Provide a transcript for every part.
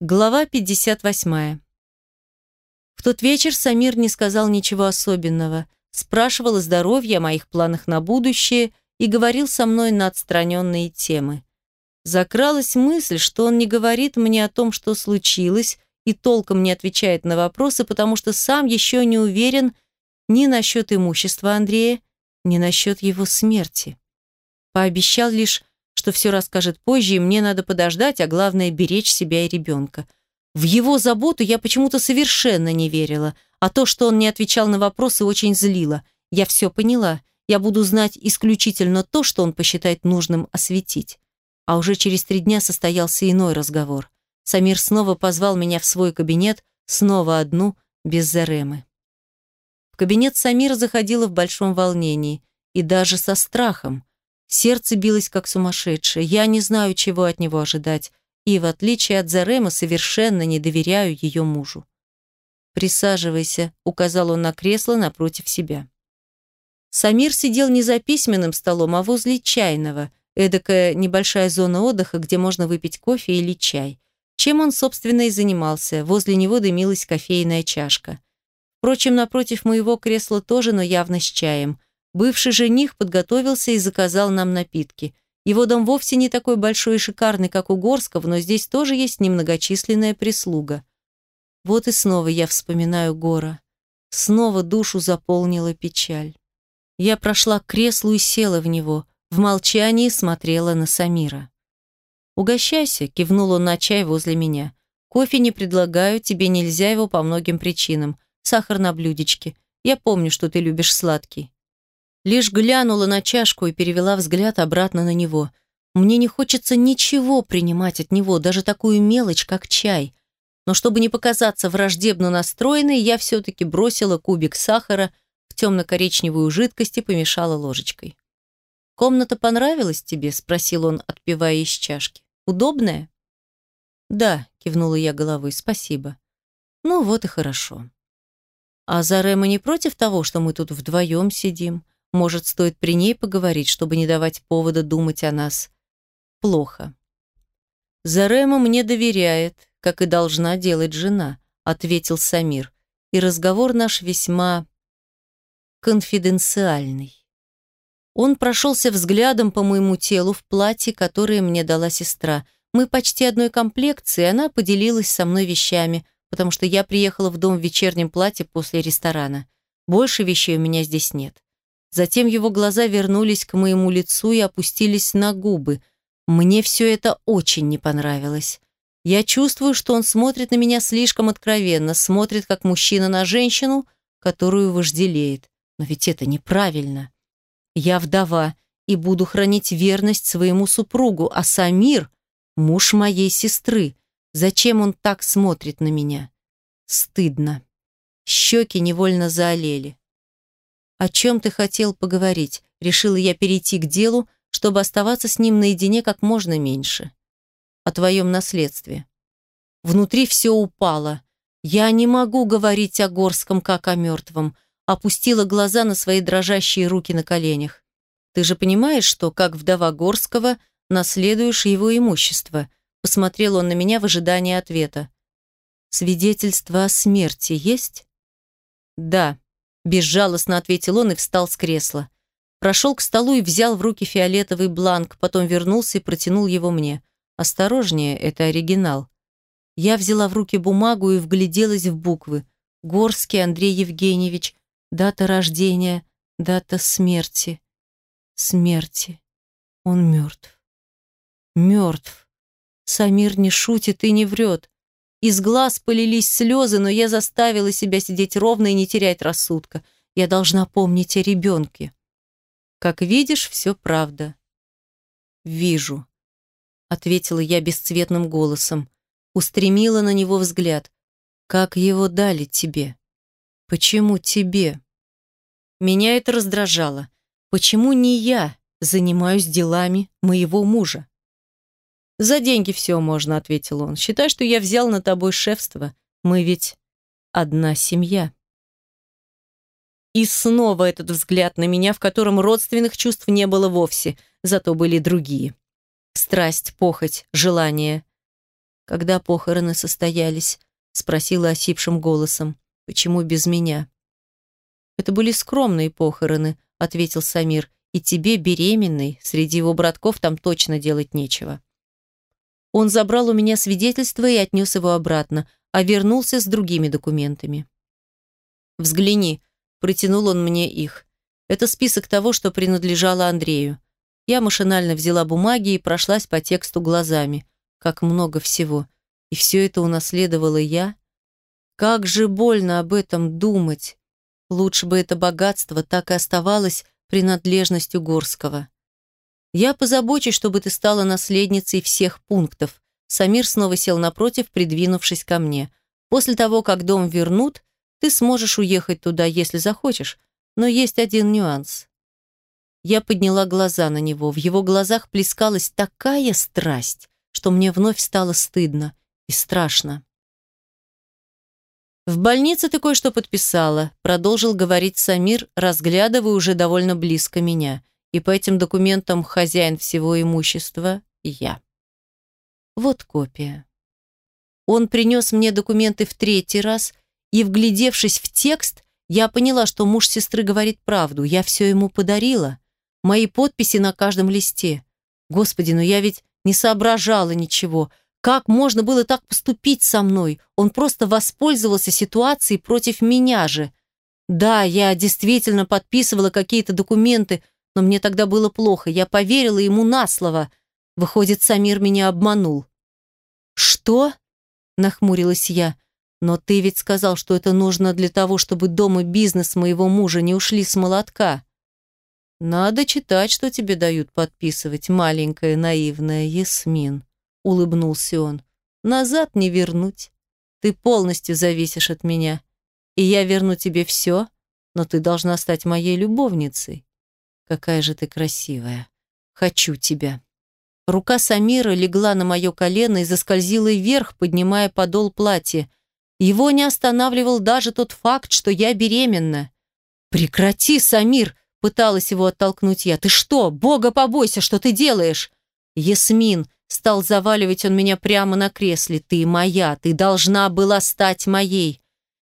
Глава 58. В тот вечер Самир не сказал ничего особенного, спрашивал о здоровье, о моих планах на будущее и говорил со мной на отстраненные темы. Закралась мысль, что он не говорит мне о том, что случилось, и толком не отвечает на вопросы, потому что сам еще не уверен ни насчет имущества Андрея, ни насчет его смерти. Пообещал лишь что все расскажет позже, и мне надо подождать, а главное, беречь себя и ребенка. В его заботу я почему-то совершенно не верила, а то, что он не отвечал на вопросы, очень злило. Я все поняла. Я буду знать исключительно то, что он посчитает нужным осветить. А уже через три дня состоялся иной разговор. Самир снова позвал меня в свой кабинет, снова одну, без Заремы. В кабинет Самира заходила в большом волнении и даже со страхом. Сердце билось как сумасшедшее. Я не знаю, чего от него ожидать. И, в отличие от Зарема, совершенно не доверяю ее мужу. «Присаживайся», — указал он на кресло напротив себя. Самир сидел не за письменным столом, а возле чайного, эдакая небольшая зона отдыха, где можно выпить кофе или чай. Чем он, собственно, и занимался. Возле него дымилась кофейная чашка. Впрочем, напротив моего кресла тоже, но явно с чаем. Бывший жених подготовился и заказал нам напитки. Его дом вовсе не такой большой и шикарный, как у Горского, но здесь тоже есть немногочисленная прислуга. Вот и снова я вспоминаю Гора. Снова душу заполнила печаль. Я прошла к креслу и села в него, в молчании смотрела на Самира. «Угощайся», — кивнул он на чай возле меня. «Кофе не предлагаю, тебе нельзя его по многим причинам. Сахар на блюдечке. Я помню, что ты любишь сладкий». Лишь глянула на чашку и перевела взгляд обратно на него. Мне не хочется ничего принимать от него, даже такую мелочь, как чай. Но чтобы не показаться враждебно настроенной, я все-таки бросила кубик сахара в темно-коричневую жидкость и помешала ложечкой. «Комната понравилась тебе?» – спросил он, отпивая из чашки. «Удобная?» «Да», – кивнула я головой, – «спасибо». «Ну вот и хорошо». «А Зарема не против того, что мы тут вдвоем сидим?» Может, стоит при ней поговорить, чтобы не давать повода думать о нас. Плохо. Зарема мне доверяет, как и должна делать жена, ответил Самир. И разговор наш весьма конфиденциальный. Он прошелся взглядом по моему телу в платье, которое мне дала сестра. Мы почти одной комплекции, она поделилась со мной вещами, потому что я приехала в дом в вечернем платье после ресторана. Больше вещей у меня здесь нет. Затем его глаза вернулись к моему лицу и опустились на губы. Мне все это очень не понравилось. Я чувствую, что он смотрит на меня слишком откровенно, смотрит как мужчина на женщину, которую вожделеет. Но ведь это неправильно. Я вдова и буду хранить верность своему супругу, а Самир – муж моей сестры. Зачем он так смотрит на меня? Стыдно. Щеки невольно заолели. «О чем ты хотел поговорить?» Решила я перейти к делу, чтобы оставаться с ним наедине как можно меньше. «О твоем наследстве». Внутри все упало. Я не могу говорить о Горском, как о мертвом. Опустила глаза на свои дрожащие руки на коленях. Ты же понимаешь, что, как вдова Горского, наследуешь его имущество? Посмотрел он на меня в ожидании ответа. Свидетельство о смерти есть? Да. Безжалостно ответил он и встал с кресла. Прошел к столу и взял в руки фиолетовый бланк, потом вернулся и протянул его мне. Осторожнее, это оригинал. Я взяла в руки бумагу и вгляделась в буквы. Горский Андрей Евгеньевич, дата рождения, дата смерти. Смерти. Он мертв. Мертв. Самир не шутит и не врет. Из глаз полились слезы, но я заставила себя сидеть ровно и не терять рассудка. Я должна помнить о ребенке. Как видишь, все правда. Вижу, ответила я бесцветным голосом. Устремила на него взгляд. Как его дали тебе? Почему тебе? Меня это раздражало. Почему не я занимаюсь делами моего мужа? «За деньги все можно», — ответил он. «Считай, что я взял на тобой шефство. Мы ведь одна семья». И снова этот взгляд на меня, в котором родственных чувств не было вовсе, зато были другие. Страсть, похоть, желание. Когда похороны состоялись? Спросила осипшим голосом. Почему без меня? Это были скромные похороны, ответил Самир. И тебе, беременной, среди его братков там точно делать нечего. Он забрал у меня свидетельство и отнес его обратно, а вернулся с другими документами. «Взгляни», — протянул он мне их. «Это список того, что принадлежало Андрею. Я машинально взяла бумаги и прошлась по тексту глазами. Как много всего. И все это унаследовала я. Как же больно об этом думать. Лучше бы это богатство так и оставалось принадлежностью Горского. Я позабочусь, чтобы ты стала наследницей всех пунктов. Самир снова сел напротив, придвинувшись ко мне. После того, как дом вернут, ты сможешь уехать туда, если захочешь. Но есть один нюанс. Я подняла глаза на него. В его глазах плескалась такая страсть, что мне вновь стало стыдно и страшно. «В больнице ты кое-что подписала», — продолжил говорить Самир, разглядывая уже довольно близко меня. «И по этим документам хозяин всего имущества — я». Вот копия. Он принес мне документы в третий раз, и, вглядевшись в текст, я поняла, что муж сестры говорит правду. Я все ему подарила. Мои подписи на каждом листе. Господи, но я ведь не соображала ничего. Как можно было так поступить со мной? Он просто воспользовался ситуацией против меня же. Да, я действительно подписывала какие-то документы, но мне тогда было плохо. Я поверила ему на слово. Выходит, Самир меня обманул. «Что?» – нахмурилась я. «Но ты ведь сказал, что это нужно для того, чтобы дом и бизнес моего мужа не ушли с молотка». «Надо читать, что тебе дают подписывать, маленькая наивная Ясмин», — улыбнулся он. «Назад не вернуть. Ты полностью зависишь от меня. И я верну тебе все, но ты должна стать моей любовницей. Какая же ты красивая. Хочу тебя». Рука Самира легла на мое колено и заскользила вверх, поднимая подол платья. Его не останавливал даже тот факт, что я беременна. «Прекрати, Самир!» Пыталась его оттолкнуть я. «Ты что? Бога побойся, что ты делаешь?» «Ясмин!» Стал заваливать он меня прямо на кресле. «Ты моя! Ты должна была стать моей!»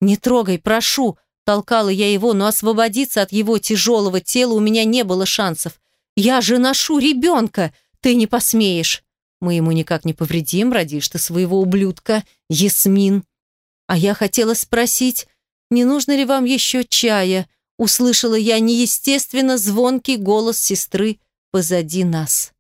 «Не трогай, прошу!» Толкала я его, но освободиться от его тяжелого тела у меня не было шансов. «Я же ношу ребенка! Ты не посмеешь!» «Мы ему никак не повредим, родишь ты своего ублюдка, Ясмин!» А я хотела спросить, не нужно ли вам еще чая? услышала я неестественно звонкий голос сестры позади нас.